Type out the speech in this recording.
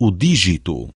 o dígito.